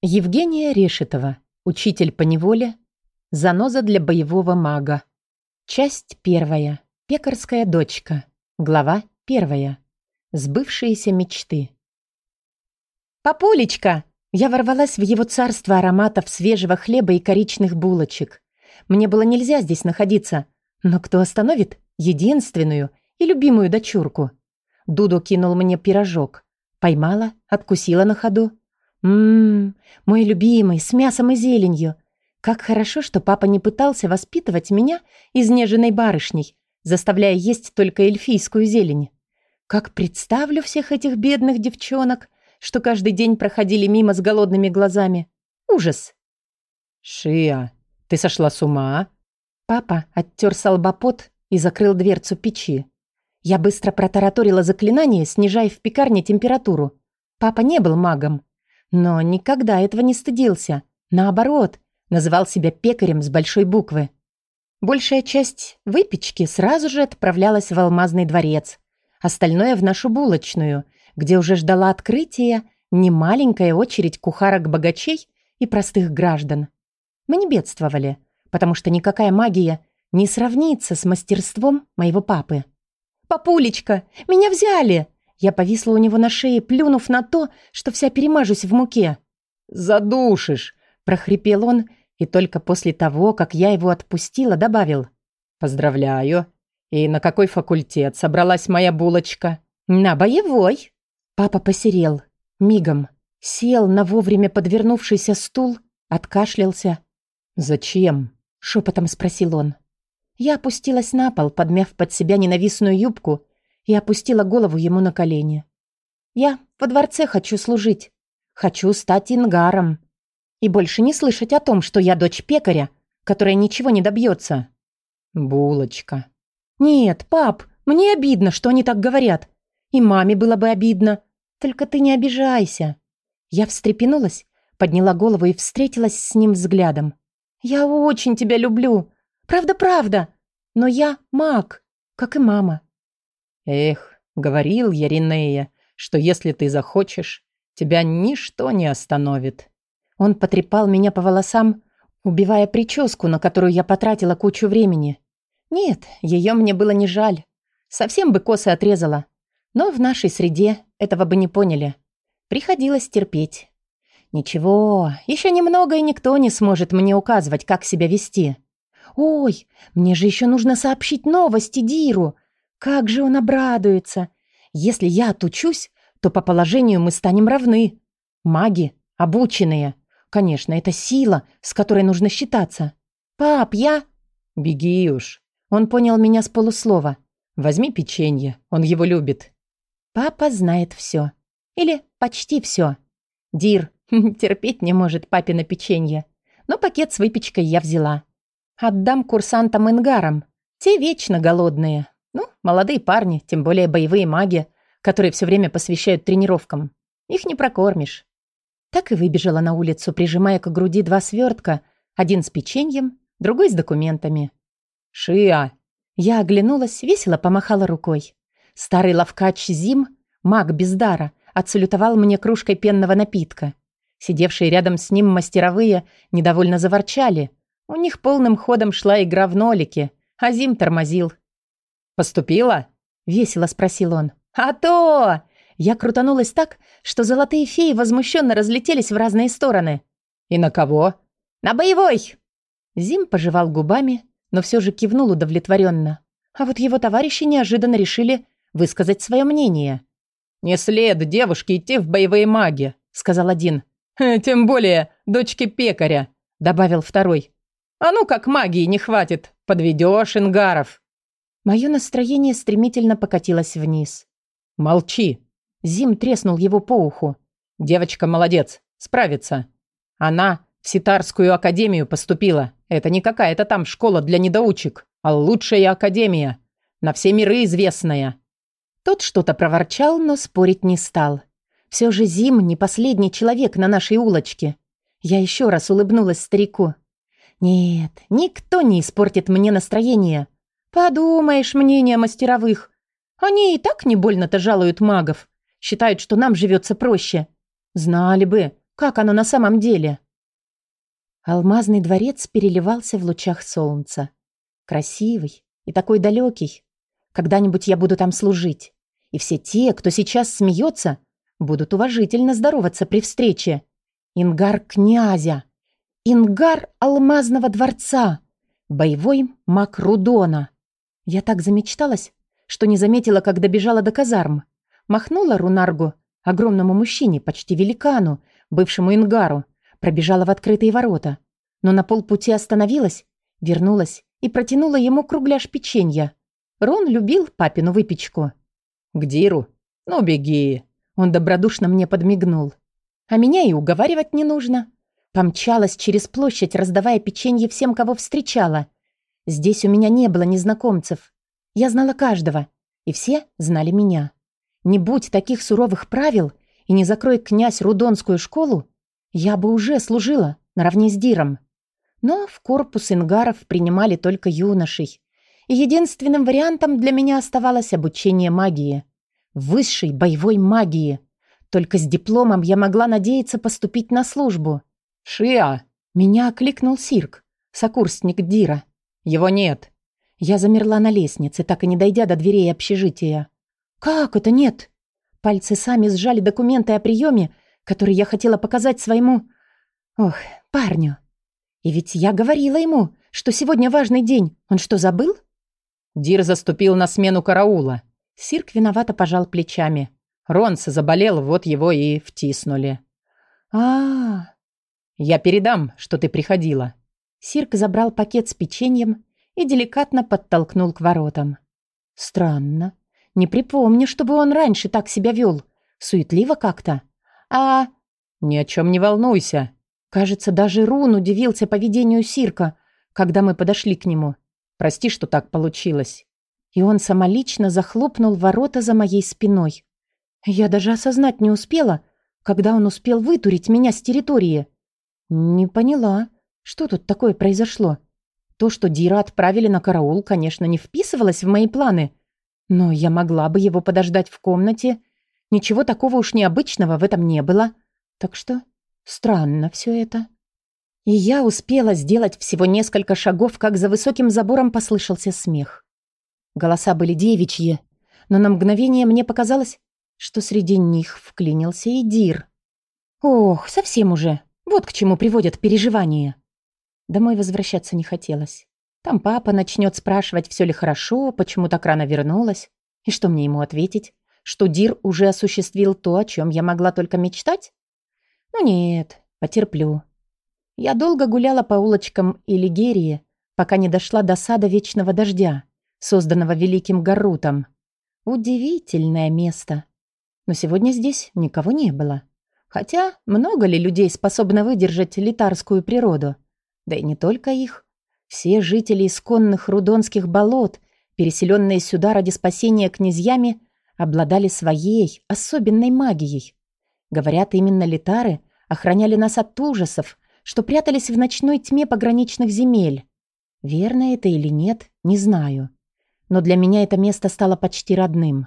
Евгения Решетова. Учитель по неволе. Заноза для боевого мага. Часть первая. Пекарская дочка. Глава первая. Сбывшиеся мечты. «Папулечка!» Я ворвалась в его царство ароматов свежего хлеба и коричных булочек. Мне было нельзя здесь находиться. Но кто остановит единственную и любимую дочурку? Дуду кинул мне пирожок. Поймала, откусила на ходу. Ммм, мой любимый, с мясом и зеленью. Как хорошо, что папа не пытался воспитывать меня изнеженной барышней, заставляя есть только эльфийскую зелень. Как представлю всех этих бедных девчонок, что каждый день проходили мимо с голодными глазами. Ужас. «Шия, ты сошла с ума?» Папа оттер салбопот и закрыл дверцу печи. Я быстро протараторила заклинание, снижая в пекарне температуру. Папа не был магом, но никогда этого не стыдился. Наоборот, называл себя пекарем с большой буквы. Большая часть выпечки сразу же отправлялась в Алмазный дворец. Остальное в нашу булочную, где уже ждала открытия немаленькая очередь кухарок-богачей и простых граждан. Мы не бедствовали, потому что никакая магия не сравнится с мастерством моего папы. «Папулечка, меня взяли!» Я повисла у него на шее, плюнув на то, что вся перемажусь в муке. «Задушишь!» – прохрипел он, и только после того, как я его отпустила, добавил. «Поздравляю! И на какой факультет собралась моя булочка?» «На боевой!» Папа посерел, мигом, сел на вовремя подвернувшийся стул, откашлялся. «Зачем?» – шепотом спросил он. Я опустилась на пол, подмяв под себя ненавистную юбку и опустила голову ему на колени. «Я во дворце хочу служить. Хочу стать ингаром. И больше не слышать о том, что я дочь пекаря, которая ничего не добьется». «Булочка». «Нет, пап, мне обидно, что они так говорят. И маме было бы обидно. Только ты не обижайся». Я встрепенулась, подняла голову и встретилась с ним взглядом. «Я очень тебя люблю. Правда-правда. Но я маг, как и мама. Эх, говорил я Ринея, что если ты захочешь, тебя ничто не остановит. Он потрепал меня по волосам, убивая прическу, на которую я потратила кучу времени. Нет, ее мне было не жаль. Совсем бы косы отрезала. Но в нашей среде этого бы не поняли. Приходилось терпеть. Ничего, еще немного, и никто не сможет мне указывать, как себя вести. Ой, мне же еще нужно сообщить новости Диру. Как же он обрадуется! Если я отучусь, то по положению мы станем равны. Маги, обученные. Конечно, это сила, с которой нужно считаться. Пап, я... Беги уж. Он понял меня с полуслова. Возьми печенье, он его любит. Папа знает все. Или почти все. Дир терпеть не может папина печенье. Но пакет с выпечкой я взяла. Отдам курсантам ингарам. Те вечно голодные. Ну, молодые парни, тем более боевые маги, которые все время посвящают тренировкам. Их не прокормишь. Так и выбежала на улицу, прижимая к груди два свертка, один с печеньем, другой с документами. «Шиа!» Я оглянулась, весело помахала рукой. Старый лавкач Зим, маг без дара, отсалютовал мне кружкой пенного напитка. Сидевшие рядом с ним мастеровые недовольно заворчали. У них полным ходом шла игра в нолики, а Зим тормозил. «Поступила?» — весело спросил он. «А то!» Я крутанулась так, что золотые феи возмущенно разлетелись в разные стороны. «И на кого?» «На боевой!» Зим пожевал губами, но все же кивнул удовлетворенно. А вот его товарищи неожиданно решили высказать свое мнение. «Не след девушке идти в боевые маги», — сказал один. «Э, «Тем более дочки пекаря», — добавил второй. «А ну как магии не хватит, подведешь ингаров». Мое настроение стремительно покатилось вниз. «Молчи!» Зим треснул его по уху. «Девочка молодец, справится. Она в Ситарскую академию поступила. Это не какая-то там школа для недоучек, а лучшая академия. На все миры известная». Тот что-то проворчал, но спорить не стал. Все же Зим не последний человек на нашей улочке. Я еще раз улыбнулась старику. «Нет, никто не испортит мне настроение. Подумаешь, мнение мастеровых. Они и так не больно-то жалуют магов. Считают, что нам живется проще. Знали бы, Как оно на самом деле? Алмазный дворец переливался в лучах солнца. Красивый и такой далекий. Когда-нибудь я буду там служить. И все те, кто сейчас смеется, будут уважительно здороваться при встрече. Ингар князя. Ингар алмазного дворца. Боевой маг Рудона. Я так замечталась, что не заметила, как добежала до казарм. Махнула Рунаргу, огромному мужчине, почти великану, бывшему Ингару, пробежала в открытые ворота, но на полпути остановилась, вернулась и протянула ему кругляш печенья. Рон любил папину выпечку. «К Диру? Ну, беги!» Он добродушно мне подмигнул. А меня и уговаривать не нужно. Помчалась через площадь, раздавая печенье всем, кого встречала. Здесь у меня не было незнакомцев. Я знала каждого, и все знали меня. Не будь таких суровых правил, и не закрой князь Рудонскую школу, я бы уже служила наравне с Диром. Но в корпус ингаров принимали только юношей. И единственным вариантом для меня оставалось обучение магии. Высшей боевой магии. Только с дипломом я могла надеяться поступить на службу. «Шиа!» Меня окликнул Сирк, сокурсник Дира. «Его нет». Я замерла на лестнице, так и не дойдя до дверей общежития. «Как это нет?» Пальцы сами сжали документы о приеме, который я хотела показать своему... Ох, парню. И ведь я говорила ему, что сегодня важный день. Он что, забыл? Дир заступил на смену караула. Сирк виновато пожал плечами. Ронс заболел, вот его и втиснули. а, -а, -а. Я передам, что ты приходила. Сирк забрал пакет с печеньем и деликатно подтолкнул к воротам. Странно. Не припомню, чтобы он раньше так себя вел. Суетливо как-то. А... Ни о чем не волнуйся. Кажется, даже Рун удивился поведению Сирка, когда мы подошли к нему. Прости, что так получилось. И он самолично захлопнул ворота за моей спиной. Я даже осознать не успела, когда он успел вытурить меня с территории. Не поняла, что тут такое произошло. То, что Дира отправили на караул, конечно, не вписывалось в мои планы, но я могла бы его подождать в комнате. Ничего такого уж необычного в этом не было. Так что странно все это. И я успела сделать всего несколько шагов, как за высоким забором послышался смех. Голоса были девичьи, но на мгновение мне показалось, что среди них вклинился и Дир. Ох, совсем уже. Вот к чему приводят переживания. Домой возвращаться не хотелось. Там папа начнет спрашивать, все ли хорошо, почему так рано вернулась. И что мне ему ответить? Что Дир уже осуществил то, о чем я могла только мечтать? Ну нет, потерплю. Я долго гуляла по улочкам Илигерии, пока не дошла до сада Вечного Дождя, созданного Великим Гарутом. Удивительное место. Но сегодня здесь никого не было. Хотя много ли людей способно выдержать литарскую природу? Да и не только их. Все жители исконных рудонских болот, переселенные сюда ради спасения князьями, обладали своей особенной магией. Говорят, именно литары охраняли нас от ужасов, что прятались в ночной тьме пограничных земель. Верно это или нет, не знаю. Но для меня это место стало почти родным.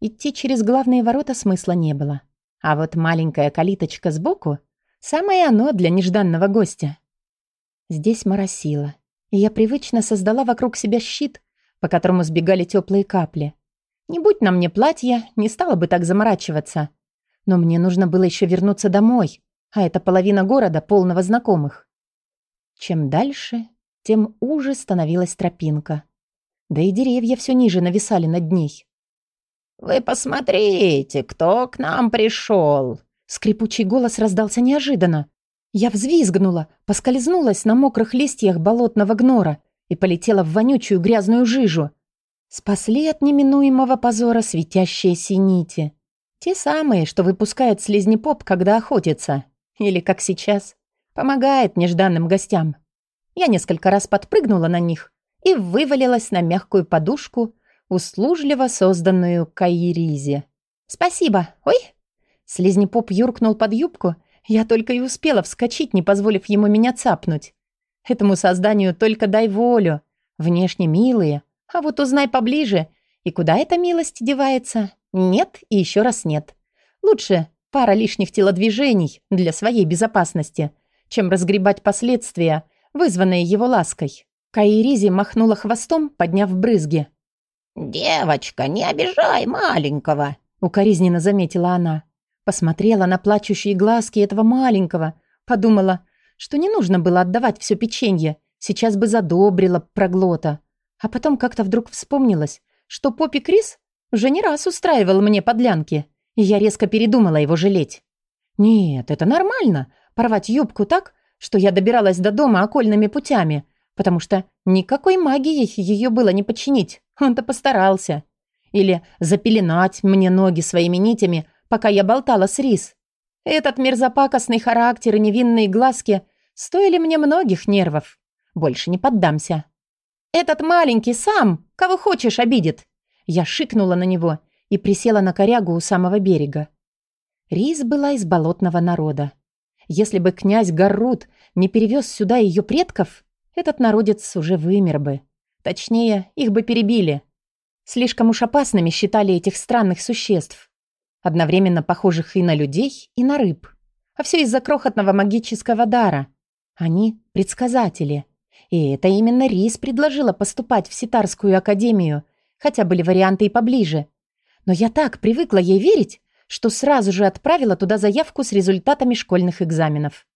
Идти через главные ворота смысла не было. А вот маленькая калиточка сбоку — самое оно для нежданного гостя. Здесь моросило, и я привычно создала вокруг себя щит, по которому сбегали теплые капли. Не будь на мне платья, не стала бы так заморачиваться. Но мне нужно было еще вернуться домой, а это половина города, полного знакомых. Чем дальше, тем уже становилась тропинка. Да и деревья все ниже нависали над ней. «Вы посмотрите, кто к нам пришел!» Скрипучий голос раздался неожиданно. Я взвизгнула, поскользнулась на мокрых листьях болотного гнора и полетела в вонючую грязную жижу. Спасли от неминуемого позора светящиеся нити. Те самые, что выпускает слизнепоп, когда охотится. Или, как сейчас, помогает нежданным гостям. Я несколько раз подпрыгнула на них и вывалилась на мягкую подушку, услужливо созданную Каиризе. «Спасибо! Ой!» Слизнепоп юркнул под юбку я только и успела вскочить, не позволив ему меня цапнуть. Этому созданию только дай волю. Внешне милые, а вот узнай поближе. И куда эта милость девается? Нет и еще раз нет. Лучше Пара лишних телодвижений для своей безопасности, чем разгребать последствия, вызванные его лаской. Каиризи махнула хвостом, подняв брызги. «Девочка, не обижай маленького!» — укоризненно заметила она. Посмотрела на плачущие глазки этого маленького, подумала, что не нужно было отдавать все печенье, сейчас бы задобрила проглота. А потом как-то вдруг вспомнилось, что Поппи Крис уже не раз устраивал мне подлянки, и я резко передумала его жалеть. Нет, это нормально, порвать юбку так, что я добиралась до дома окольными путями, потому что никакой магией ее было не починить, он-то постарался. Или запеленать мне ноги своими нитями, пока я болтала с Рис. Этот мерзопакостный характер и невинные глазки стоили мне многих нервов. Больше не поддамся. «Этот маленький сам, кого хочешь, обидит!» Я шикнула на него и присела на корягу у самого берега. Рис была из болотного народа. Если бы князь Гаррут не перевез сюда ее предков, этот народец уже вымер бы. Точнее, их бы перебили. Слишком уж опасными считали этих странных существ одновременно похожих и на людей, и на рыб. А все из-за крохотного магического дара. Они — предсказатели. И это именно Рис предложила поступать в Ситарскую академию, хотя были варианты и поближе. Но я так привыкла ей верить, что сразу же отправила туда заявку с результатами школьных экзаменов.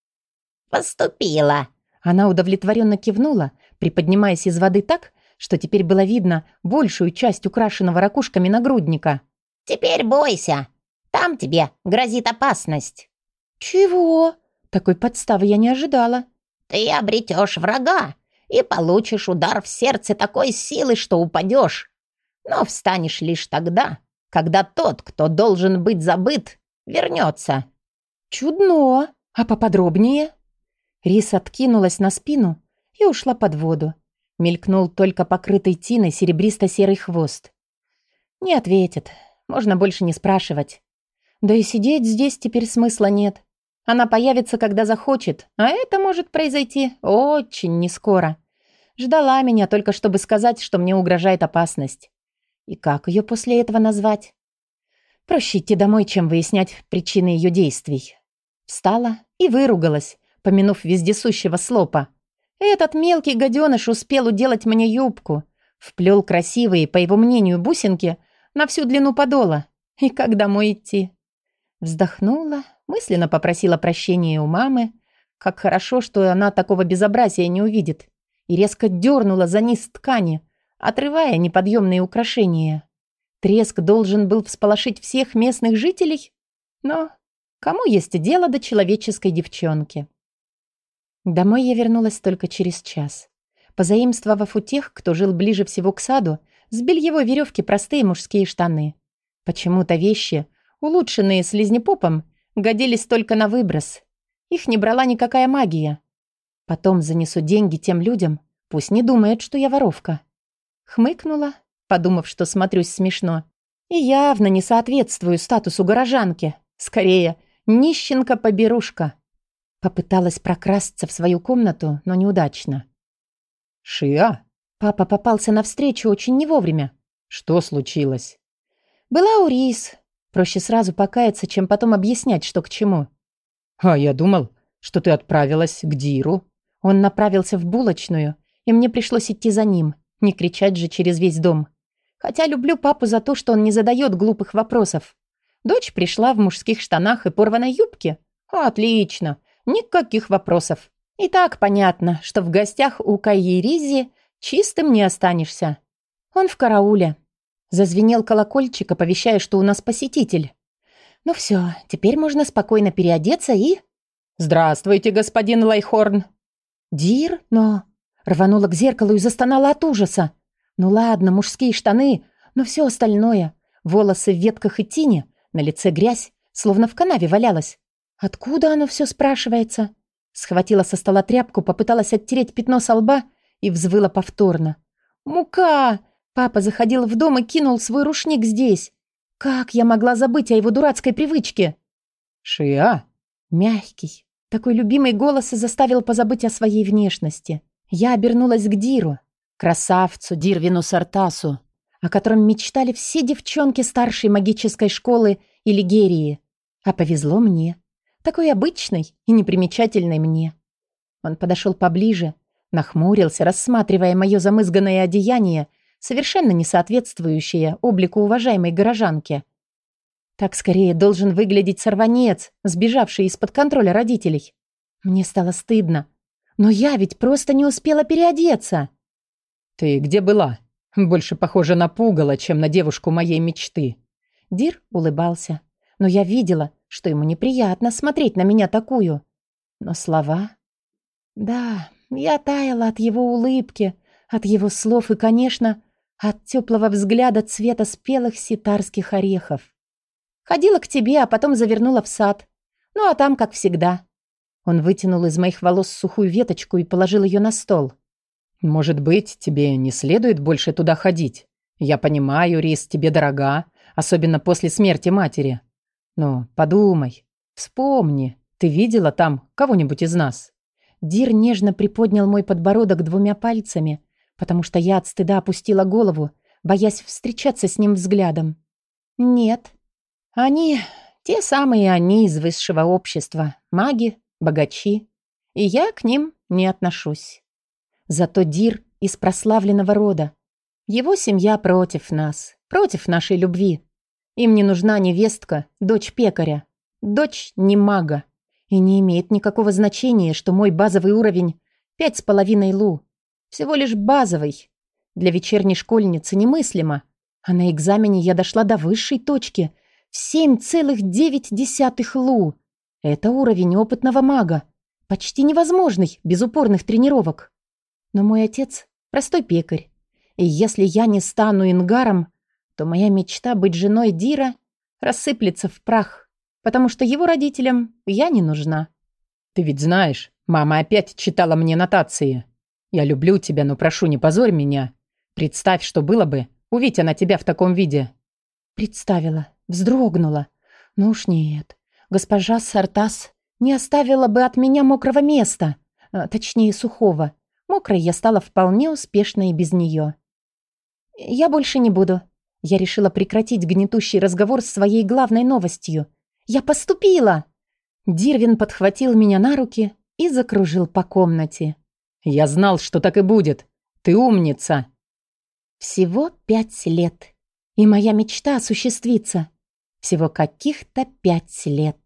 «Поступила!» Она удовлетворенно кивнула, приподнимаясь из воды так, что теперь было видно большую часть украшенного ракушками нагрудника. «Теперь бойся! Там тебе грозит опасность». «Чего?» Такой подставы я не ожидала. «Ты обретешь врага и получишь удар в сердце такой силы, что упадешь. Но встанешь лишь тогда, когда тот, кто должен быть забыт, вернется». «Чудно! А поподробнее?» Рис откинулась на спину и ушла под воду. Мелькнул только покрытый тиной серебристо-серый хвост. «Не ответит. Можно больше не спрашивать. Да и сидеть здесь теперь смысла нет. Она появится, когда захочет, а это может произойти очень нескоро. Ждала меня только, чтобы сказать, что мне угрожает опасность. И как ее после этого назвать? Проще идти домой, чем выяснять причины ее действий. Встала и выругалась, помянув вездесущего слопа. Этот мелкий гаденыш успел уделать мне юбку, вплел красивые, по его мнению, бусинки на всю длину подола. И как домой идти? Вздохнула, мысленно попросила прощения у мамы. Как хорошо, что она такого безобразия не увидит. И резко дернула за низ ткани, отрывая неподъемные украшения. Треск должен был всполошить всех местных жителей, но кому есть дело до человеческой девчонки? Домой я вернулась только через час. Позаимствовав у тех, кто жил ближе всего к саду, с бельевой веревки простые мужские штаны. Почему-то вещи — улучшенные слизнепопом, годились только на выброс. Их не брала никакая магия. Потом занесу деньги тем людям, пусть не думают, что я воровка. Хмыкнула, подумав, что смотрюсь смешно. И явно не соответствую статусу горожанки. Скорее, нищенка-поберушка. Попыталась прокрасться в свою комнату, но неудачно. «Шиа?» Папа попался навстречу очень не вовремя. «Что случилось?» «Была у Рис. Проще сразу покаяться, чем потом объяснять, что к чему. «А я думал, что ты отправилась к Диру». Он направился в булочную, и мне пришлось идти за ним, не кричать же через весь дом. Хотя люблю папу за то, что он не задает глупых вопросов. Дочь пришла в мужских штанах и порванной юбке. Отлично, никаких вопросов. И так понятно, что в гостях у Кайеризи чистым не останешься. Он в карауле, Зазвенел колокольчик, оповещая, что у нас посетитель. Ну все, теперь можно спокойно переодеться и... «Здравствуйте, господин Лайхорн!» «Дир? Но...» Рванула к зеркалу и застонала от ужаса. «Ну ладно, мужские штаны, но все остальное. Волосы в ветках и тине, на лице грязь, словно в канаве валялась. Откуда оно все спрашивается?» Схватила со стола тряпку, попыталась оттереть пятно со лба и взвыла повторно. «Мука! Папа заходил в дом и кинул свой рушник здесь. Как я могла забыть о его дурацкой привычке? Шиа. Мягкий. Такой любимый голос заставил позабыть о своей внешности. Я обернулась к Диру, красавцу Дирвину Сартасу, о котором мечтали все девчонки старшей магической школы или Герии. А повезло мне. Такой обычной и непримечательной мне. Он подошел поближе, нахмурился, рассматривая мое замызганное одеяние, совершенно не соответствующее облику уважаемой горожанки. Так скорее должен выглядеть сорванец, сбежавший из-под контроля родителей. Мне стало стыдно. Но я ведь просто не успела переодеться. «Ты где была? Больше похожа на пугало, чем на девушку моей мечты». Дир улыбался. Но я видела, что ему неприятно смотреть на меня такую. Но слова... Да, я таяла от его улыбки, от его слов и, конечно, от теплого взгляда цвета спелых ситарских орехов. Ходила к тебе, а потом завернула в сад. Ну, а там, как всегда. Он вытянул из моих волос сухую веточку и положил ее на стол. «Может быть, тебе не следует больше туда ходить? Я понимаю, Рис тебе дорога, особенно после смерти матери. Но подумай, вспомни, ты видела там кого-нибудь из нас?» Дир нежно приподнял мой подбородок двумя пальцами, потому что я от стыда опустила голову, боясь встречаться с ним взглядом. «Нет. Они, те самые они из высшего общества, маги, богачи. И я к ним не отношусь. Зато Дир из прославленного рода. Его семья против нас, против нашей любви. Им не нужна невестка, дочь пекаря, дочь не мага. И не имеет никакого значения, что мой базовый уровень пять с половиной лу. Всего лишь базовый. Для вечерней школьницы немыслимо. А на экзамене я дошла до высшей точки в семь целых девять десятых лу. Это уровень опытного мага. Почти невозможный, без упорных тренировок. Но мой отец — простой пекарь. И если я не стану ингаром, то моя мечта быть женой Дира рассыплется в прах потому что его родителям я не нужна. Ты ведь знаешь, мама опять читала мне нотации. Я люблю тебя, но прошу, не позорь меня. Представь, что было бы, увидеть она тебя в таком виде. Представила, вздрогнула. Ну уж нет, госпожа Сартас не оставила бы от меня мокрого места, а, точнее сухого. Мокрой я стала вполне успешно и без нее. Я больше не буду. Я решила прекратить гнетущий разговор с своей главной новостью — я поступила!» Дирвин подхватил меня на руки и закружил по комнате. «Я знал, что так и будет. Ты умница!» Всего пять лет, и моя мечта осуществится. Всего каких-то пять лет.